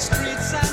streets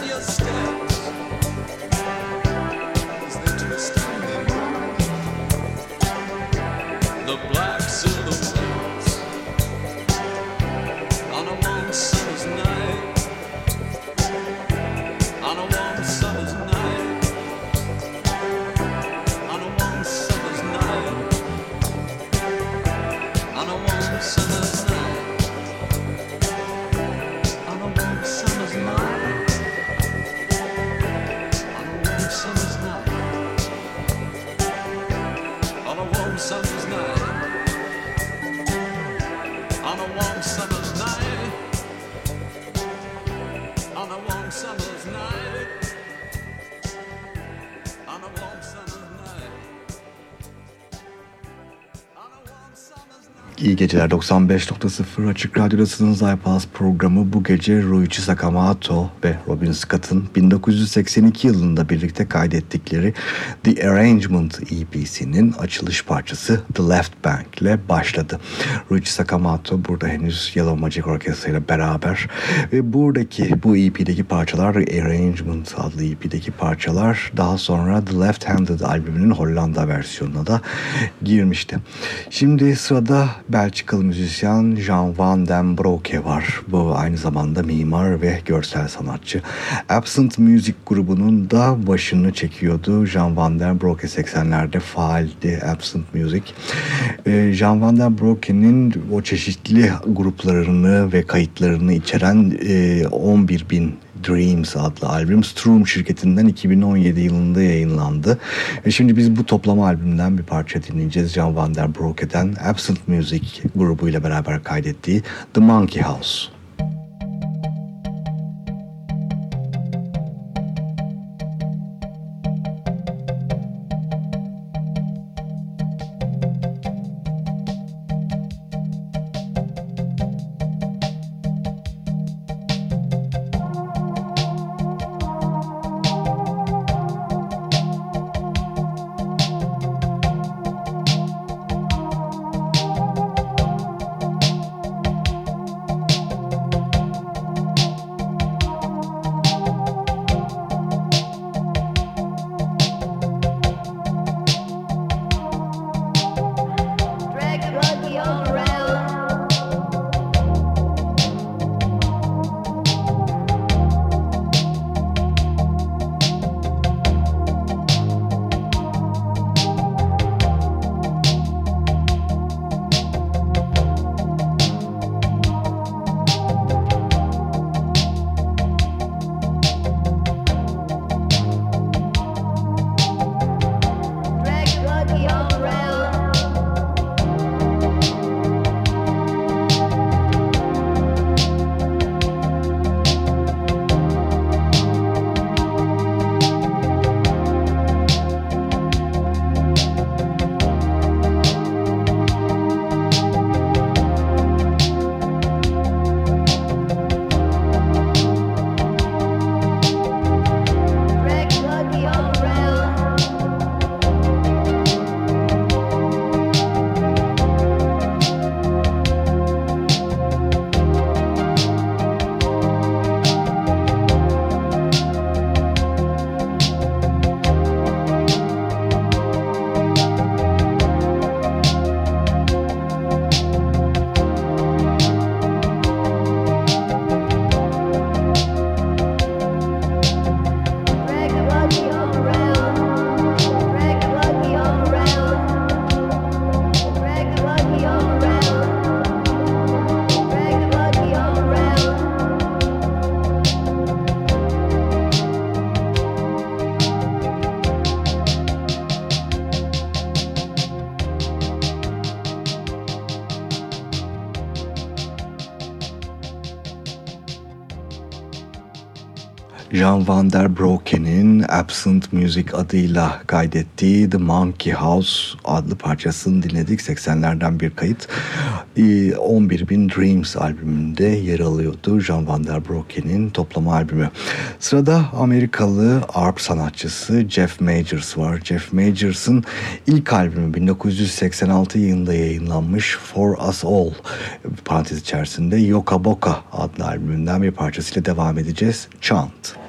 geceler 95.0 Açık Radyo'dasınız iPass programı bu gece Ruichi Sakamoto ve Robin Scott'ın 1982 yılında birlikte kaydettikleri The Arrangement EP'sinin açılış parçası The Left Bank ile başladı. Ruichi Sakamoto burada henüz Yellow Magic Orchestra ile beraber ve buradaki bu EP'deki parçalar Arrangement adlı EP'deki parçalar daha sonra The Left Handed albümünün Hollanda versiyonuna da girmişti. Şimdi sırada Belçikalı müzisyen Jean van den Broeke var. Bu aynı zamanda mimar ve görsel sanatçı. Absent Music grubunun da başını çekiyordu. Jean van den Broeke 80'lerde faaldi Absent Music. Ee, Jean van den Broeke'nin o çeşitli gruplarını ve kayıtlarını içeren 11 e, bin Dreams adlı albüm Strum şirketinden 2017 yılında yayınlandı. Ve şimdi biz bu toplama albümden bir parça dinleyeceğiz. John Van Der Broeke'den Absent Music grubuyla beraber kaydettiği The Monkey House. Jan van der Broeken'in Absent Music adıyla kaydettiği The Monkey House adlı parçasını dinledik. 80'lerden bir kayıt. 11.000 Dreams albümünde yer alıyordu Jan van der Broeken'in toplama albümü. Sırada Amerikalı arp sanatçısı Jeff Majors var. Jeff Majors'ın ilk albümü 1986 yılında yayınlanmış For Us All parantez içerisinde Yoka Boka adlı albümünden bir parçasıyla devam edeceğiz. Chant.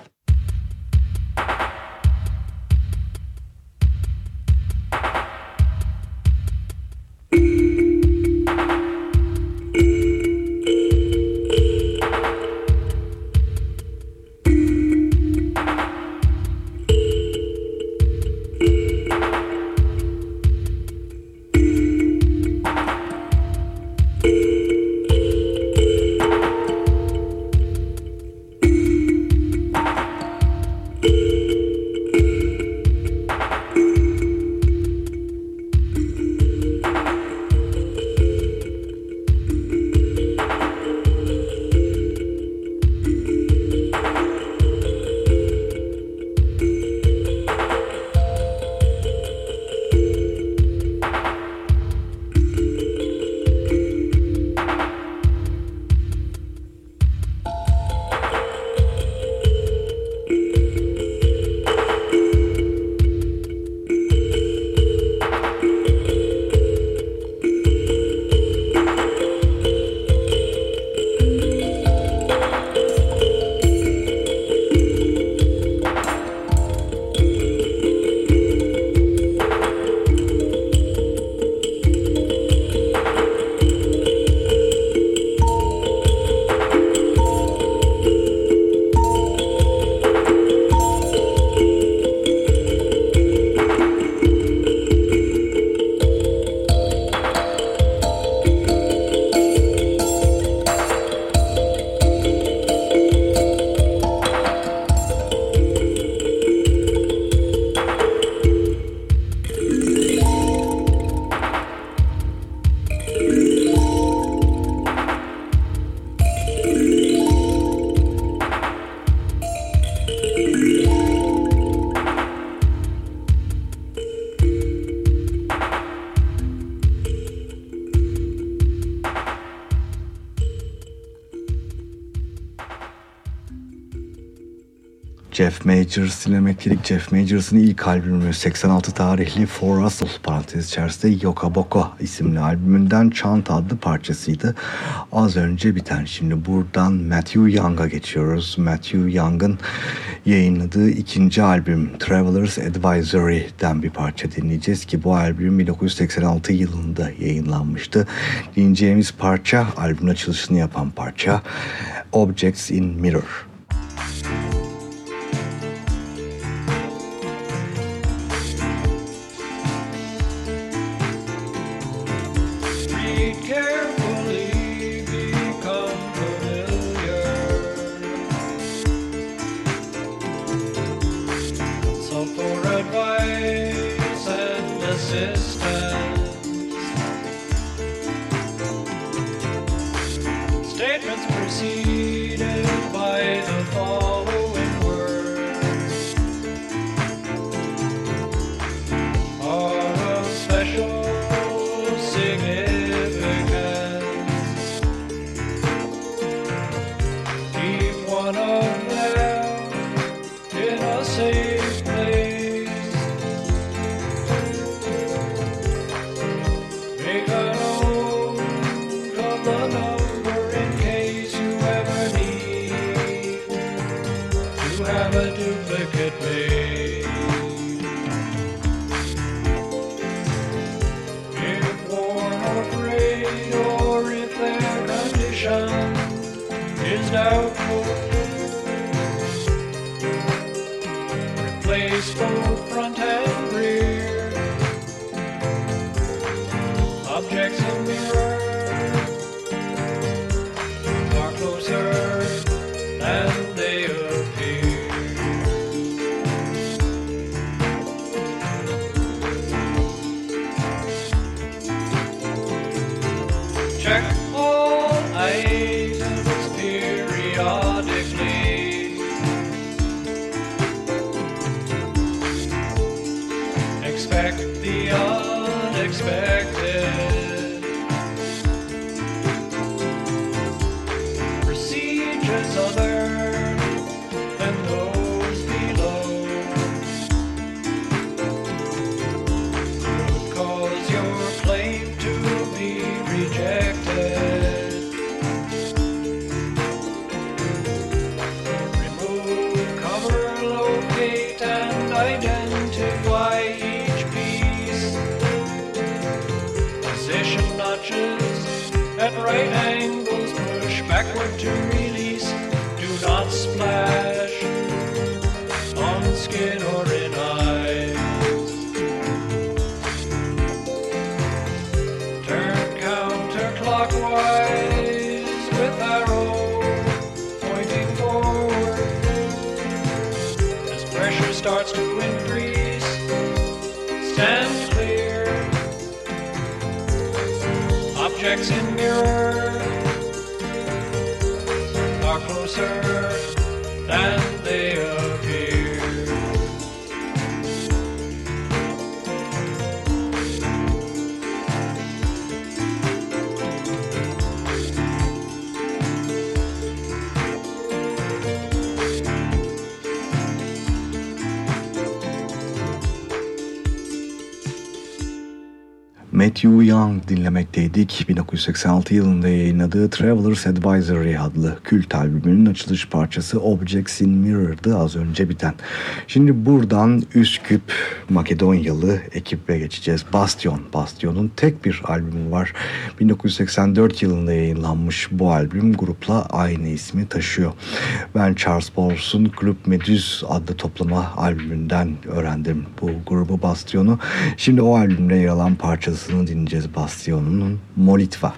Majors dinlemektedik. Jeff Majors'ın ilk albümü 86 tarihli For Russell parantez içerisinde Yoka Boko isimli albümünden Chant adlı parçasıydı. Az önce biten şimdi buradan Matthew Young'a geçiyoruz. Matthew Young'ın yayınladığı ikinci albüm Traveler's Advisory'den bir parça dinleyeceğiz ki bu albüm 1986 yılında yayınlanmıştı. Dinleyeceğimiz parça albümün açılışını yapan parça Objects in Mirror. Matthew Young dinlemekteydik. 1986 yılında yayınladığı Traveler's Advisory adlı kült albümünün açılış parçası Objects in Mirror'dı az önce biten. Şimdi buradan Üsküp Makedonyalı ekibe geçeceğiz. Bastion. Bastion'un tek bir albümü var. 1984 yılında yayınlanmış bu albüm grupla aynı ismi taşıyor. Ben Charles Pauls'un Club Medüz adlı toplama albümünden öğrendim bu grubu Bastion'u. Şimdi o albümde yer alan parçasını dinleyeceğiz Bastion'un Molitva.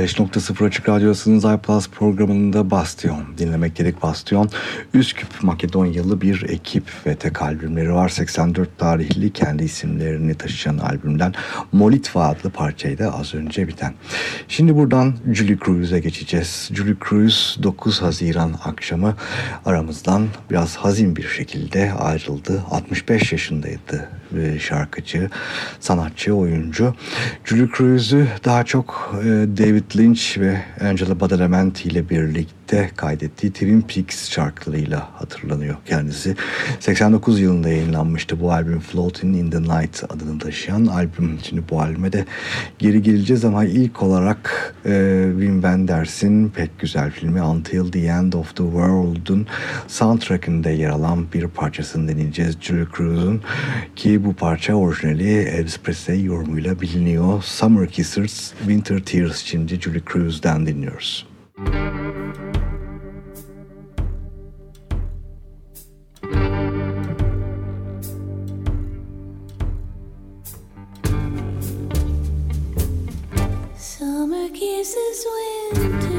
95.0 Açık Radyosu'nun iPlus programında Bastion dinlemek gerek Bastion. Üsküp Makedonyalı bir ekip ve tek albümleri var. 84 tarihli kendi isimlerini taşıyan albümden Molitva adlı parçaydı az önce biten. Şimdi buradan Julie Cruz'e geçeceğiz. Julie Cruz 9 Haziran akşamı aramızdan biraz hazin bir şekilde ayrıldı. 65 yaşındaydı şarkıcı, sanatçı, oyuncu. Julie Cruz'u daha çok e, David Lynch ve Angela Badalamenti ile birlikte birlikte kaydettiği Twin Peaks şarkılarıyla hatırlanıyor kendisi. 89 yılında yayınlanmıştı bu albüm Floating in the Night adını taşıyan albüm. Şimdi bu albüme de geri geleceğiz ama ilk olarak e, Wim Wenders'in pek güzel filmi Until the End of the World'un soundtrack'inde yer alan bir parçasını deneyeceğiz Julie Cruz'un ki bu parça orijinali Elvis Presley yorumuyla biliniyor. Summer Kissers, Winter Tears şimdi Julie Cruz'dan dinliyoruz. Müzik kisses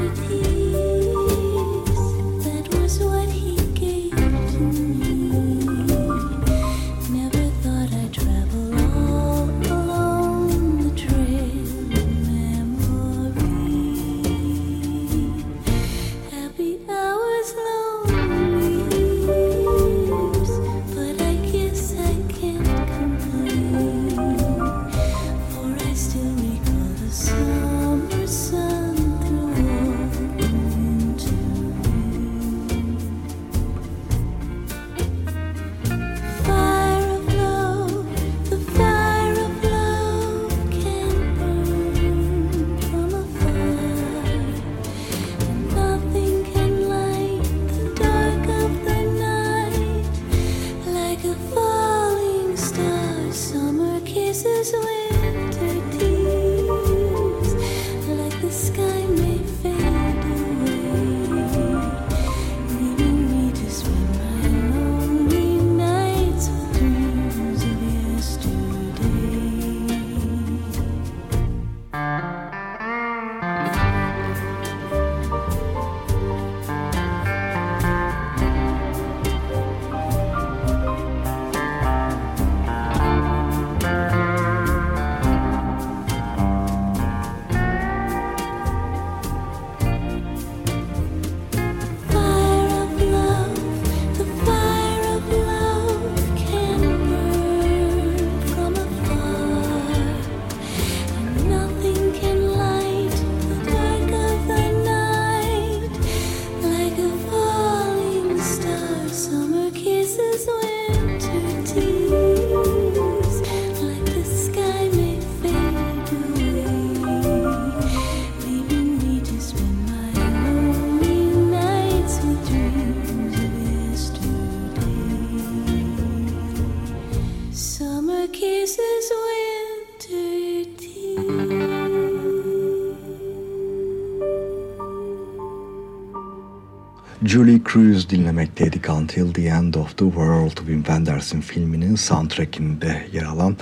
dinlemekteydik Until the End of the World Wim Wenders'in filminin soundtrackinde yer alan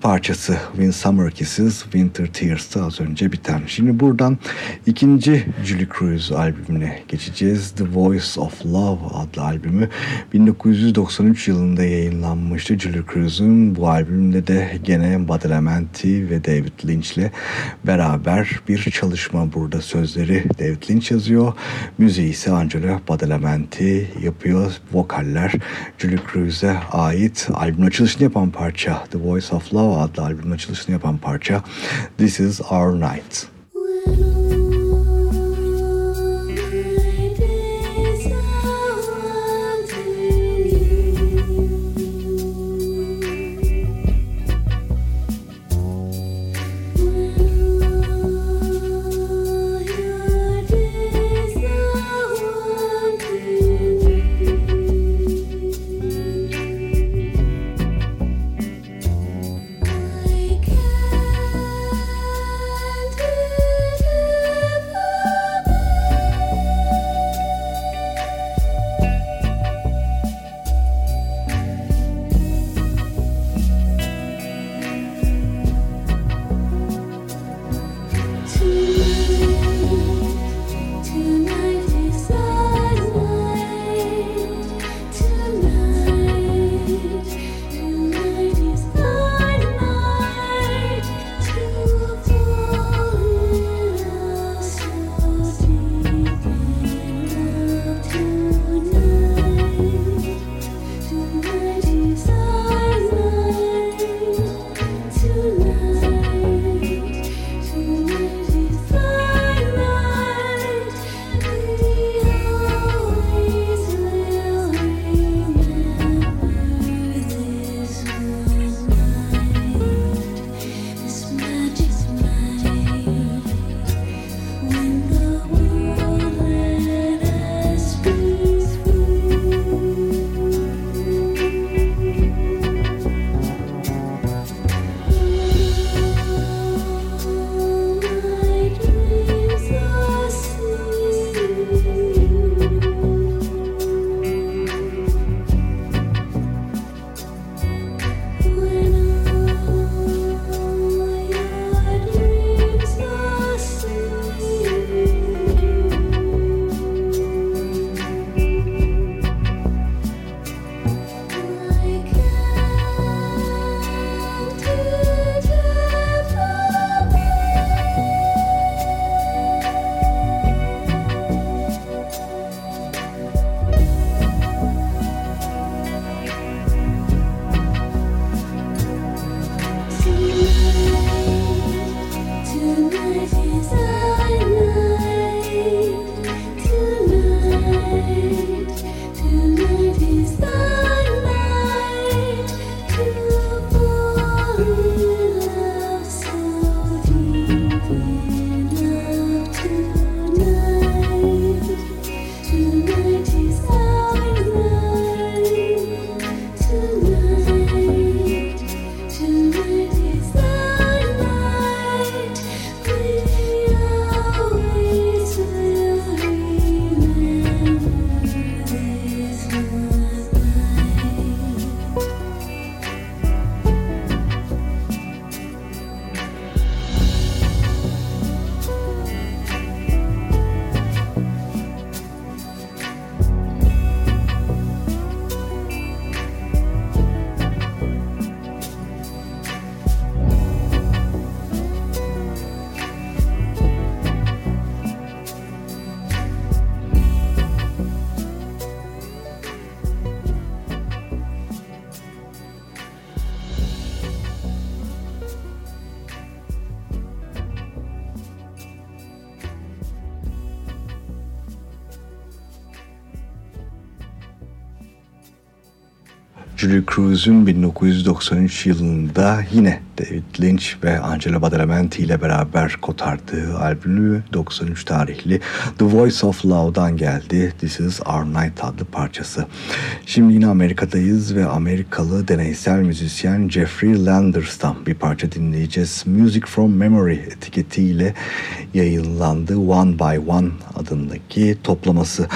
parçası Win Summer Kisses Winter Tears'ta az önce biten. Şimdi buradan ikinci Julie Cruz albümüne geçeceğiz. The Voice of Love adlı albümü 1993 yılında yayınlanmıştı. Julie Cruz'un bu albümde de gene Badalamenti ve David Lynch ile beraber bir çalışma burada sözleri David Lynch yazıyor. Müziği ise Angelo Badalamenti yapıyor. Vokaller Julie Cruz'e ait albüm açılışını yapan parça The Voice of Love adlı albüm açılışını yapan parça This Is Our Night. Julie Cruz'un 1993 yılında yine David Lynch ve Angelo Badalamenti ile beraber kotardığı albümü 93 tarihli The Voice of Love'dan geldi. This is Our Night adlı parçası. Şimdi yine Amerika'dayız ve Amerikalı deneysel müzisyen Jeffrey Landers'tan bir parça dinleyeceğiz. Music from Memory etiketiyle yayınlandı One by One adındaki toplaması.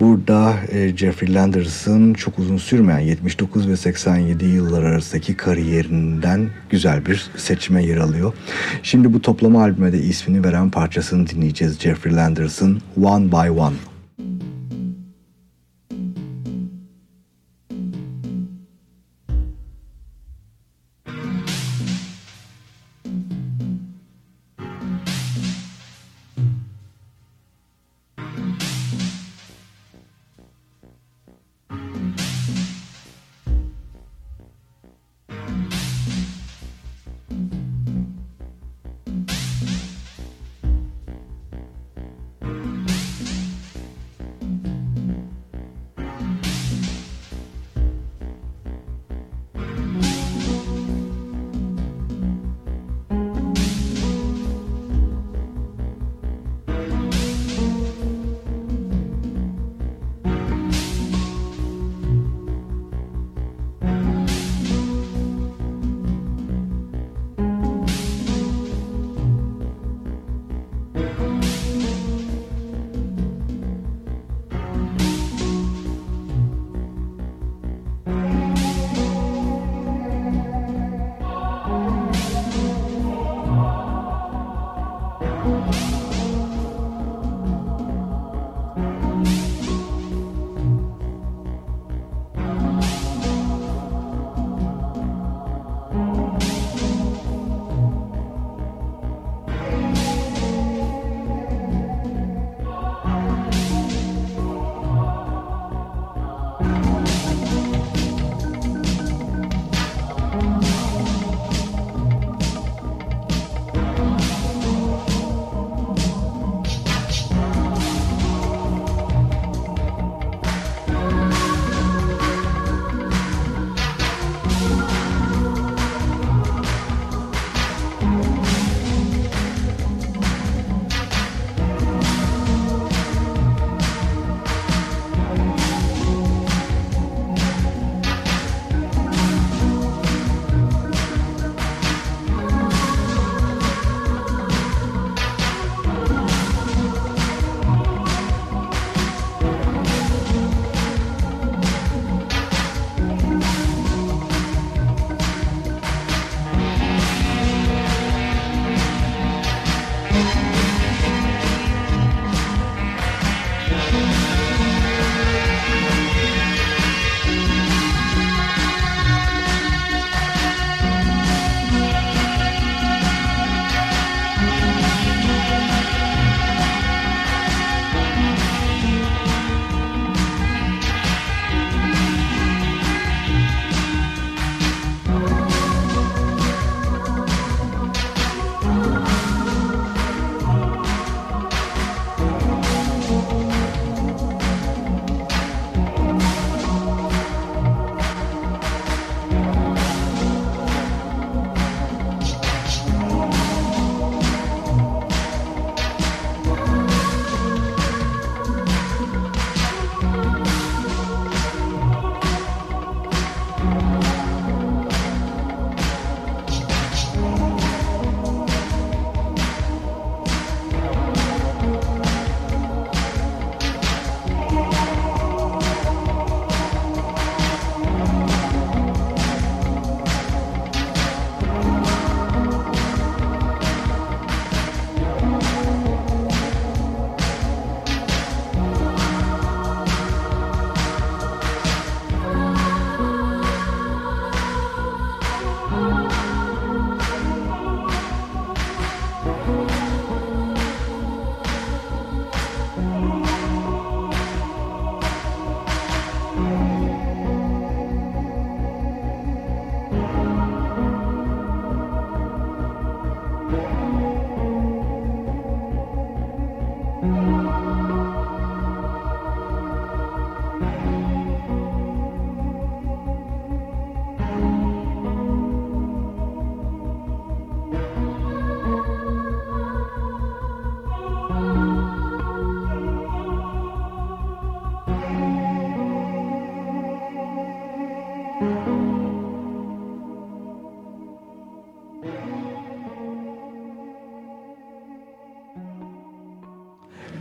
Burada e, Jeffrey Landers'ın çok uzun sürmeyen 79 ve 87 yıllar arasındaki kariyerinden güzel bir seçime yer alıyor. Şimdi bu toplama albüme de ismini veren parçasını dinleyeceğiz. Jeffrey Landers'ın One by One.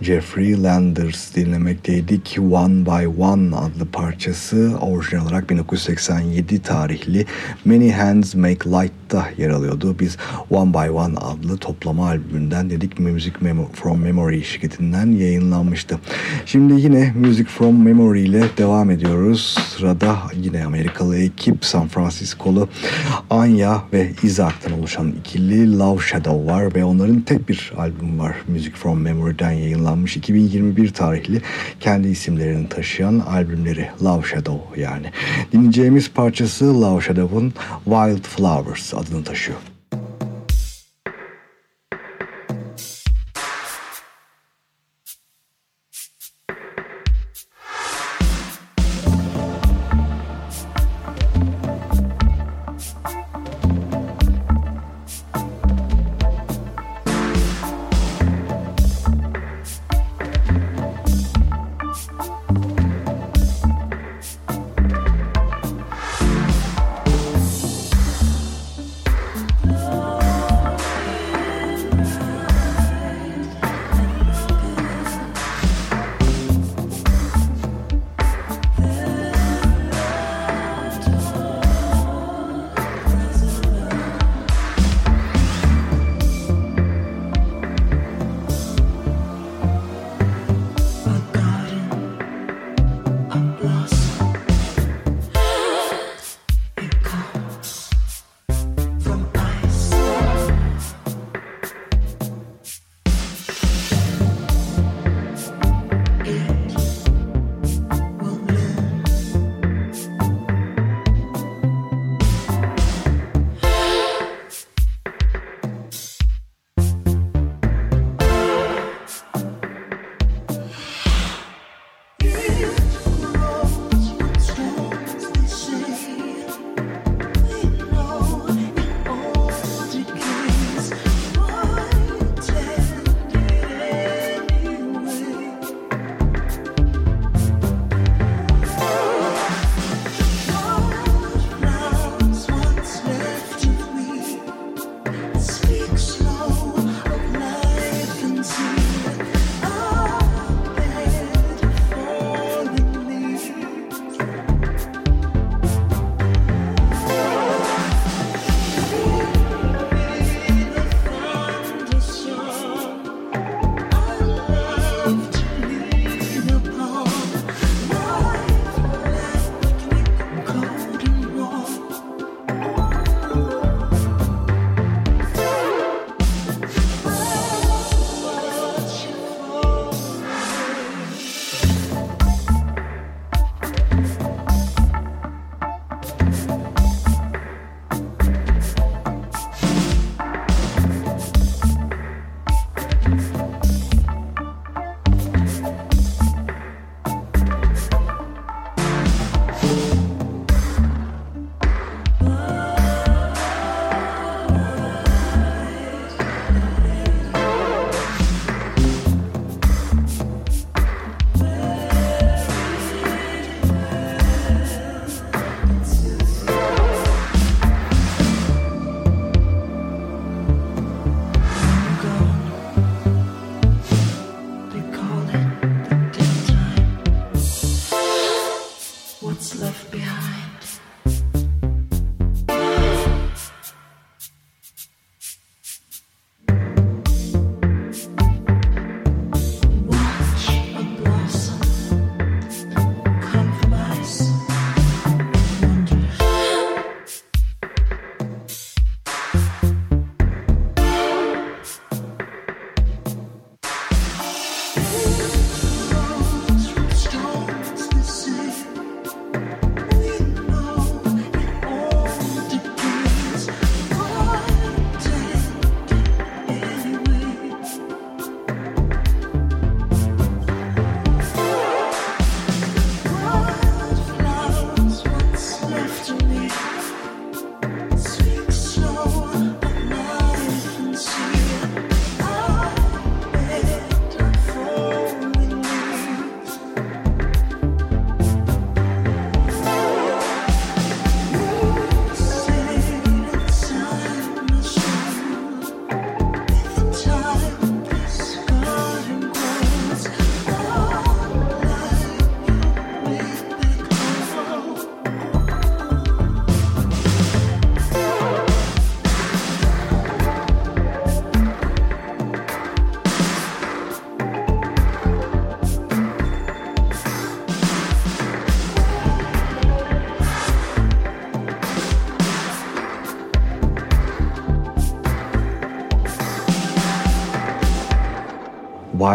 Jeffrey Landers dinlemekteydik. One by One adlı parçası orijinal olarak 1987 tarihli Many Hands Make Light'ta yer alıyordu. Biz One by One adlı toplama albümünden dedik Music Memo from Memory şirketinden yayınlanmıştı. Şimdi yine Music from Memory ile devam ediyoruz. Sırada yine Amerikalı ekip San Francisco'lu Anya ve Isaac'tan oluşan ikili Love Shadow var ve onların tek bir albüm var Music from Memory'den yayınlanmış 2021 tarihli kendi isimlerini taşıyan albümleri Love Shadow yani. Dinleyeceğimiz parçası Love Shadow'un Wild Flowers adını taşıyor.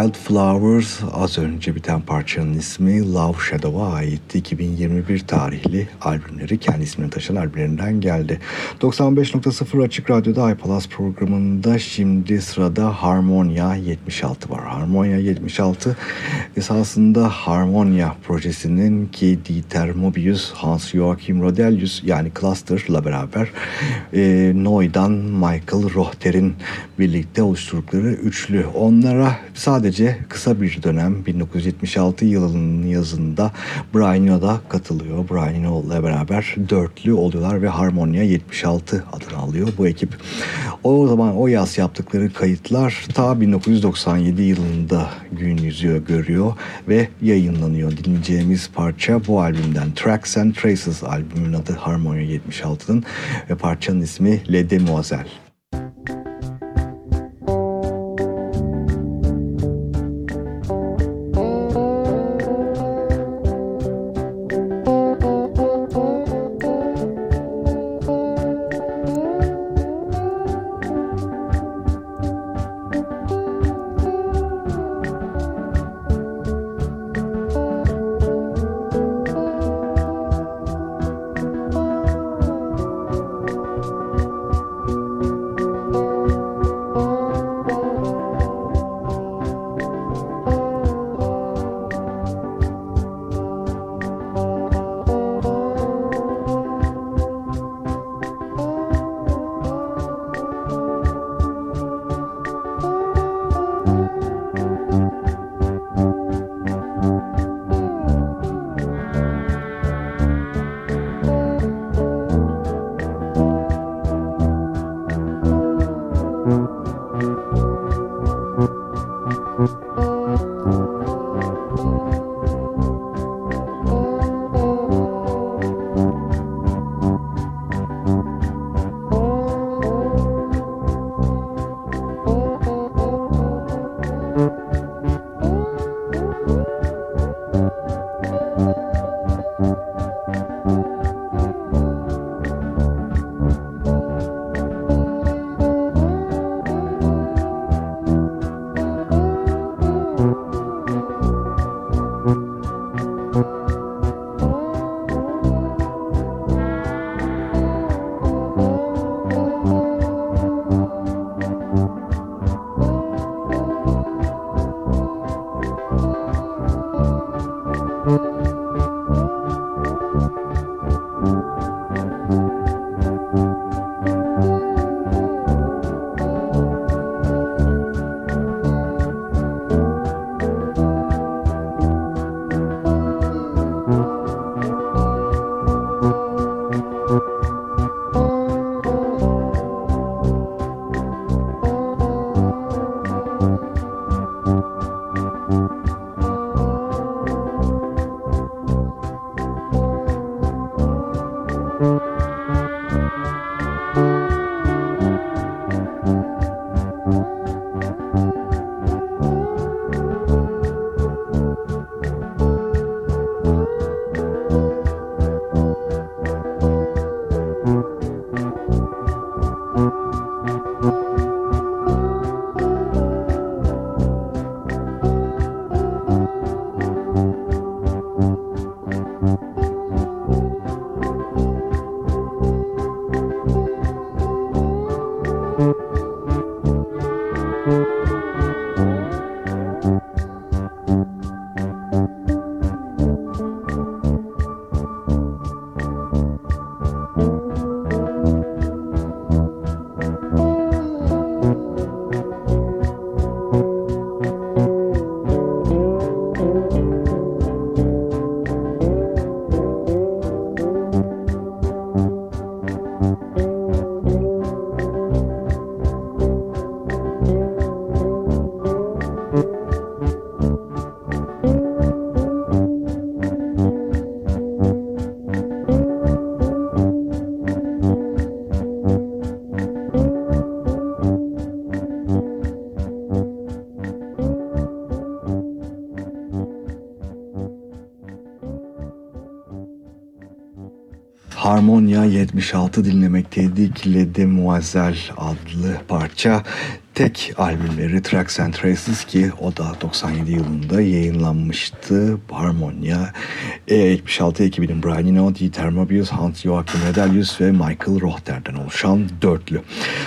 Wildflowers az önce biten parçanın ismi Love Shadow'a aitti. 2021 tarihli albümleri kendi ismini taşıyan albümlerinden geldi. 95.0 Açık Radyo'da iPalas programında şimdi sırada Harmonia 76 var. Harmonia 76 esasında Harmonia projesinin ki Dieter Mobius, Hans Joachim Rodelius yani Cluster'la beraber e, Noy'dan Michael Rohter'in birlikte oluşturdukları üçlü. Onlara sadece kısa bir dönem 1976 yılının yazında Brian Eno da katılıyor. Brian Eno ile beraber dörtlü oluyorlar ve Harmonia 76 adını alıyor bu ekip. O zaman o yaz yaptıkları kayıtlar ta 1997 yılında gün yüzü görüyor ve yayınlanıyor. Dinleyeceğimiz parça bu albümden Tracks and Traces albümün adı Harmonia 76'nın ve parçanın ismi Le Demoiselle. Harmonia 76 dinlemekteydik. Le Demoiselle adlı parça tek albümleri Tracks and Traces ki o da 97 yılında yayınlanmıştı. Harmonia, E76 ekibinin Brian Eno, Dieter Mobius, Hans Joachim Redelius ve Michael Rohter'den oluşan dörtlü.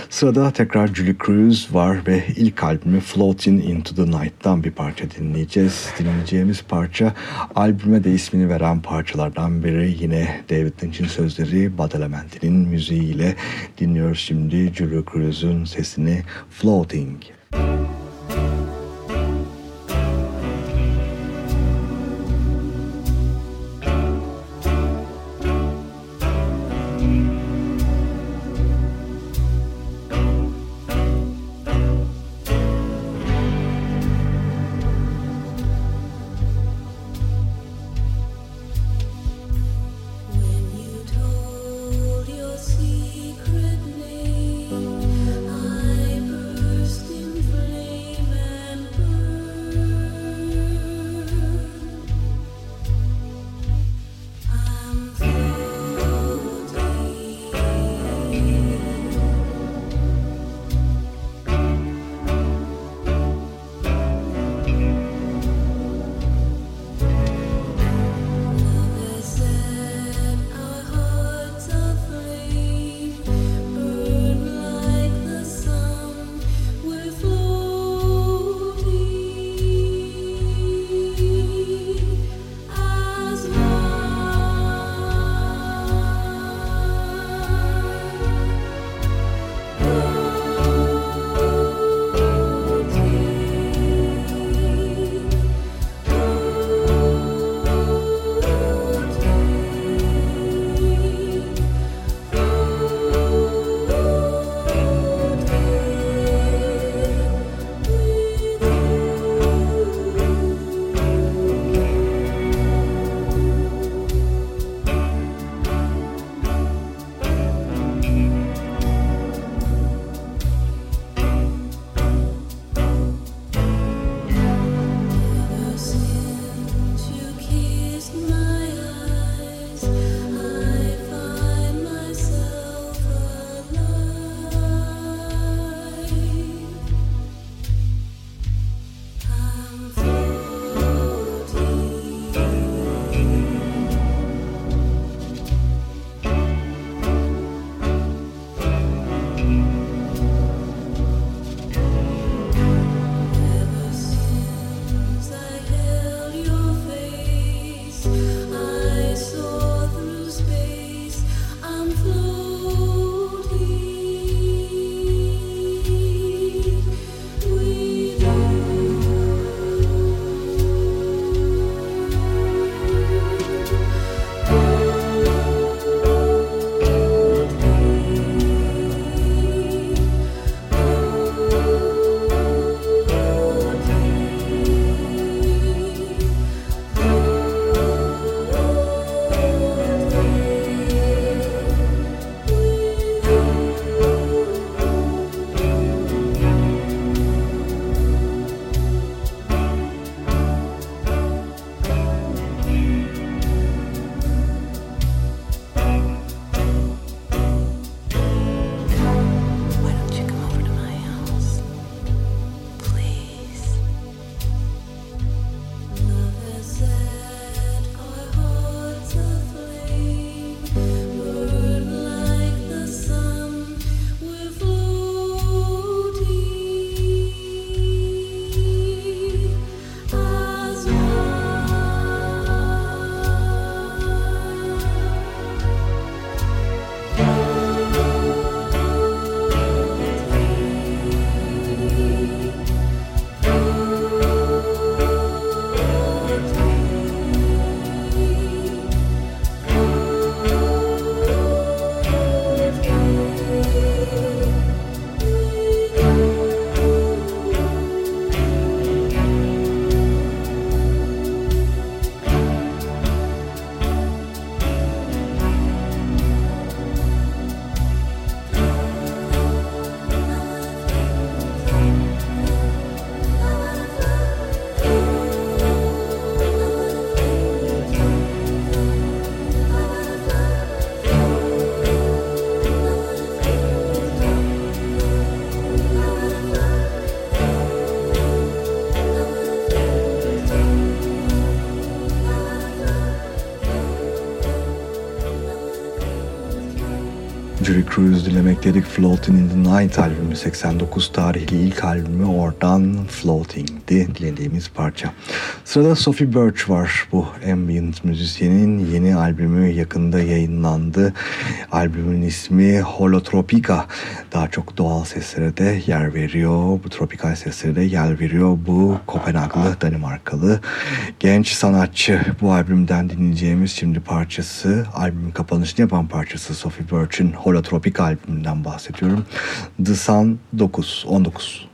Sırada tekrar Julie Cruz var ve ilk albümü Floating Into the Night'tan bir parça dinleyeceğiz. Dinleyeceğimiz parça albüme de ismini veren parçalardan biri. Yine David Lynch'in sözleri Badalamenti'nin müziğiyle dinliyoruz şimdi Julie Cruz'un sesini Floating. When dinlemekteydik. Floating in the Night albümü 89 tarihli ilk albümü oradan Floating'di dinlediğimiz parça. Sırada Sophie Birch var. Bu ambient müzisyenin yeni albümü yakında yayınlandı. Albümün ismi Holotropica. Daha çok doğal seslere de yer veriyor. Bu tropikal seslere de yer veriyor. Bu Kopenhaglı, Danimarkalı genç sanatçı. Bu albümden dinleyeceğimiz şimdi parçası. Albümün kapanışını yapan parçası Sophie Birch'in Holotropica albümünden bahsediyorum. The Sun 9, 19.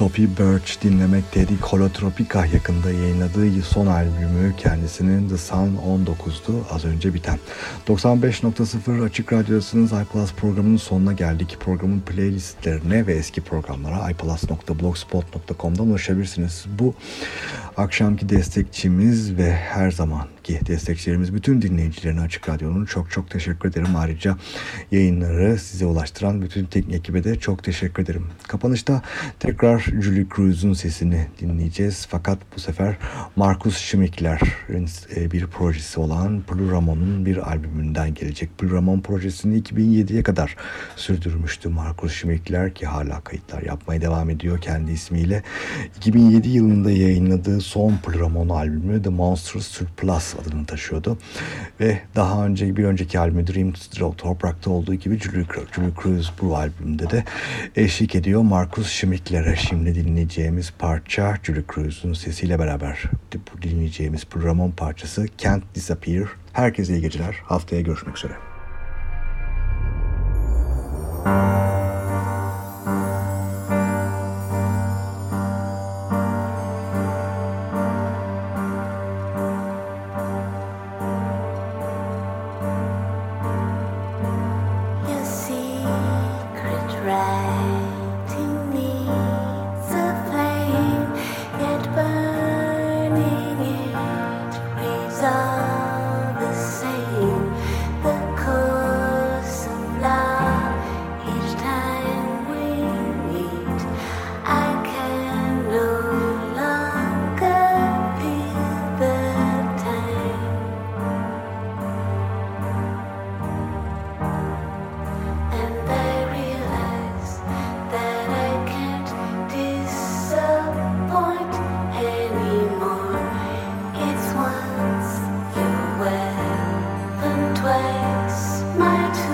Sophie Birch dinlemekteydik. Holotropica yakında yayınladığı son albümü kendisinin The Sun 19'du az önce biten. 95.0 Açık Radyosu'nun iPlus programının sonuna geldik. Programın playlistlerine ve eski programlara iPlus.blogspot.com'dan ulaşabilirsiniz. Bu akşamki destekçimiz ve her zamanki destekçilerimiz bütün dinleyicilerine Açık Radyo'nun çok çok teşekkür ederim. Ayrıca yayınları size ulaştıran bütün teknik ekibe de çok teşekkür ederim. Kapanışta tekrar Julie Cruz'un sesini dinleyeceğiz. Fakat bu sefer Markus Schmickler'in e, bir projesi olan Blue Ramon'un bir albümünden gelecek. Blue Ramon projesini 2007'ye kadar sürdürmüştü Markus Schmickler ki hala kayıtlar yapmaya devam ediyor kendi ismiyle. 2007 yılında yayınladığı son Blue Ramon albümü The Monsters Surplus adını taşıyordu. Ve daha önce bir önceki albümü Dream Toprak'ta olduğu gibi Julie, Julie Cruz bu albümde de eşlik ediyor Markus Schmickler'e. Şimdi dinleyeceğimiz parça Julie Cruz'un sesiyle beraber dinleyeceğimiz Ramon parçası Can't Disappear. Herkese iyi geceler. Haftaya görüşmek üzere. Your My my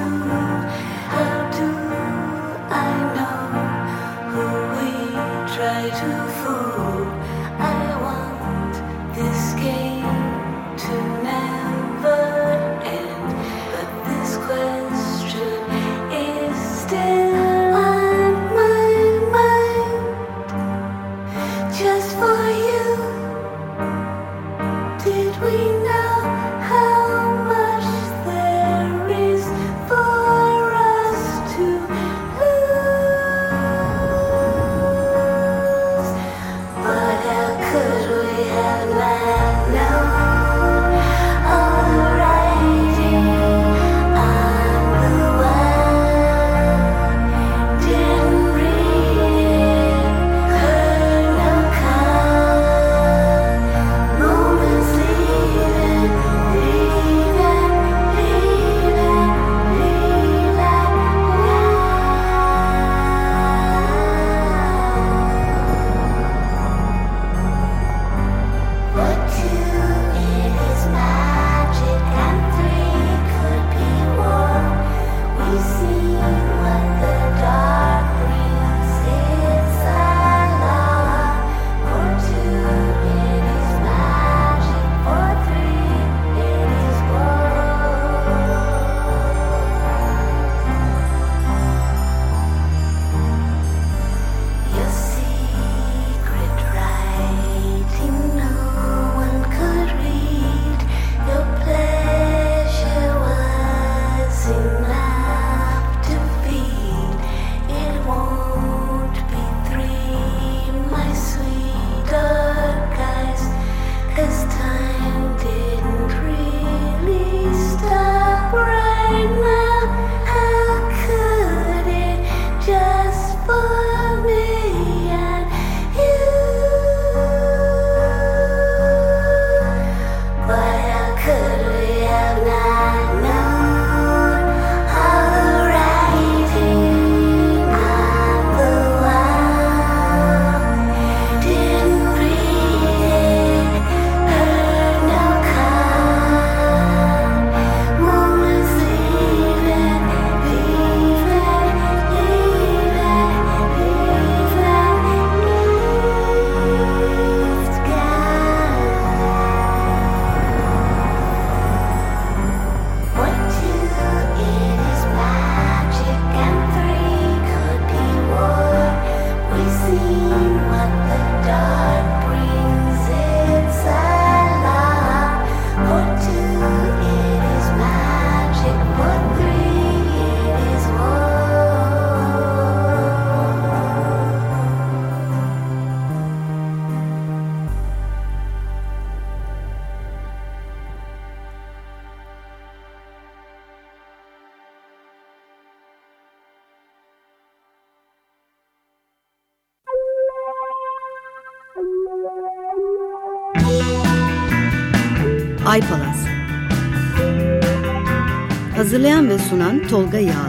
iPalaz Hazırlayan ve sunan Tolga Yağlı